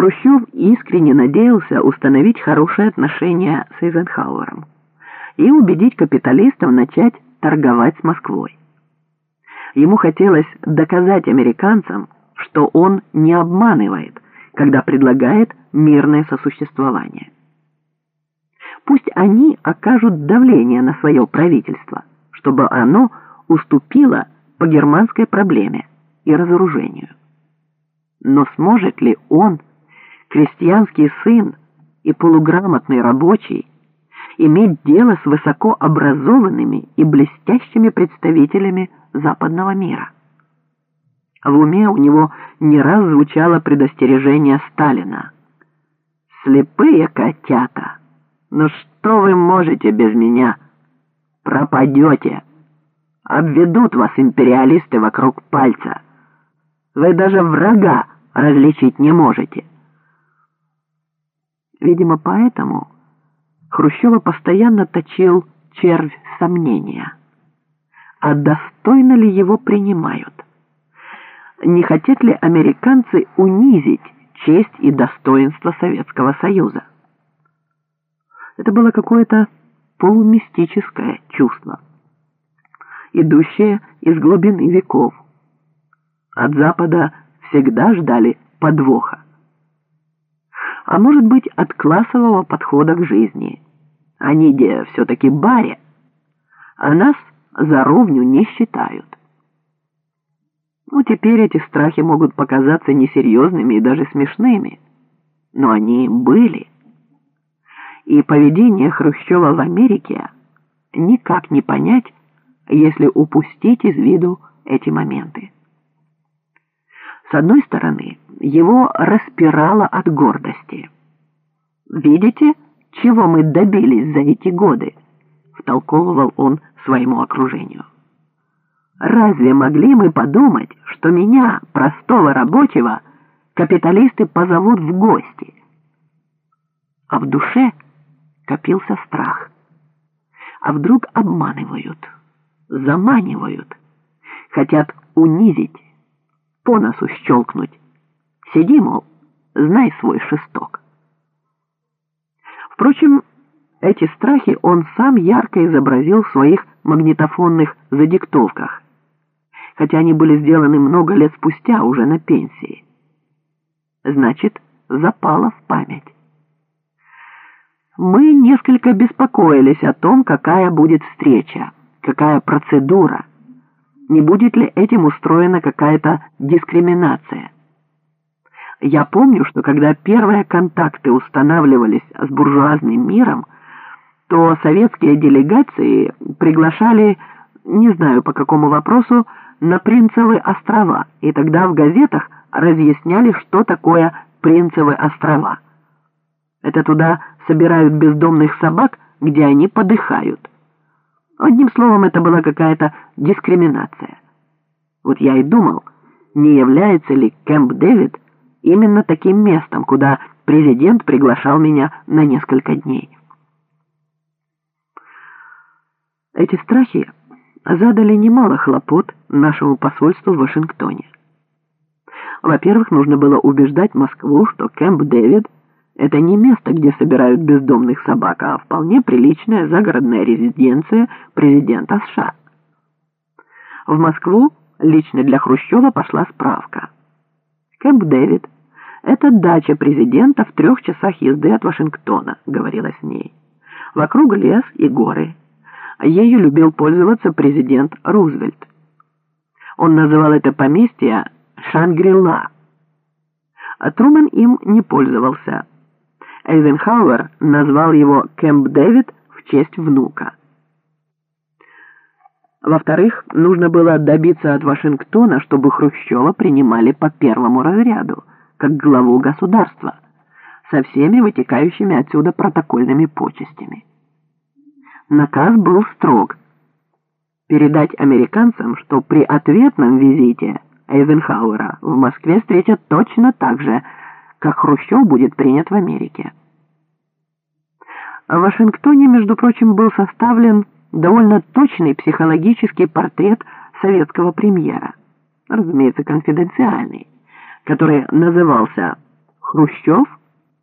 Хрущев искренне надеялся установить хорошие отношения с Эйзенхауэром и убедить капиталистов начать торговать с Москвой. Ему хотелось доказать американцам, что он не обманывает, когда предлагает мирное сосуществование. Пусть они окажут давление на свое правительство, чтобы оно уступило по германской проблеме и разоружению. Но сможет ли он, крестьянский сын и полуграмотный рабочий, иметь дело с высокообразованными и блестящими представителями западного мира? В уме у него не раз звучало предостережение Сталина. «Слепые котята! Ну что вы можете без меня? Пропадете! Обведут вас империалисты вокруг пальца!» Вы даже врага различить не можете. Видимо, поэтому Хрущева постоянно точил червь сомнения. А достойно ли его принимают? Не хотят ли американцы унизить честь и достоинство Советского Союза? Это было какое-то полумистическое чувство, идущее из глубины веков. От Запада всегда ждали подвоха. А может быть, от классового подхода к жизни. Они где все-таки баре, а нас за ровню не считают. Ну, теперь эти страхи могут показаться несерьезными и даже смешными, но они были. И поведение Хрущева в Америке никак не понять, если упустить из виду эти моменты. С одной стороны, его распирало от гордости. «Видите, чего мы добились за эти годы?» — втолковывал он своему окружению. «Разве могли мы подумать, что меня, простого рабочего, капиталисты позовут в гости?» А в душе копился страх. А вдруг обманывают, заманивают, хотят унизить, по носу щелкнуть. Сиди, мол, знай свой шесток. Впрочем, эти страхи он сам ярко изобразил в своих магнитофонных задиктовках, хотя они были сделаны много лет спустя, уже на пенсии. Значит, запало в память. Мы несколько беспокоились о том, какая будет встреча, какая процедура, не будет ли этим устроена какая-то дискриминация. Я помню, что когда первые контакты устанавливались с буржуазным миром, то советские делегации приглашали, не знаю по какому вопросу, на Принцевы острова, и тогда в газетах разъясняли, что такое Принцевы острова. Это туда собирают бездомных собак, где они подыхают. Одним словом, это была какая-то дискриминация. Вот я и думал, не является ли Кэмп Дэвид именно таким местом, куда президент приглашал меня на несколько дней. Эти страхи задали немало хлопот нашему посольству в Вашингтоне. Во-первых, нужно было убеждать Москву, что Кэмп Дэвид – это не место, где собирают бездомных собак, а вполне приличная загородная резиденция президента США. В Москву лично для Хрущева пошла справка. Кэмп Дэвид – это дача президента в трех часах езды от Вашингтона, говорила с ней. Вокруг лес и горы. Ею любил пользоваться президент Рузвельт. Он называл это поместье Шангрила. Трумэн им не пользовался – Эйзенхауэр назвал его Кэмп Дэвид в честь внука. Во-вторых, нужно было добиться от Вашингтона, чтобы Хрущева принимали по первому разряду, как главу государства, со всеми вытекающими отсюда протокольными почестями. Наказ был строг. Передать американцам, что при ответном визите Эйзенхауэра в Москве встретят точно так же, как Хрущев будет принят в Америке. В Вашингтоне, между прочим, был составлен довольно точный психологический портрет советского премьера, разумеется, конфиденциальный, который назывался Хрущев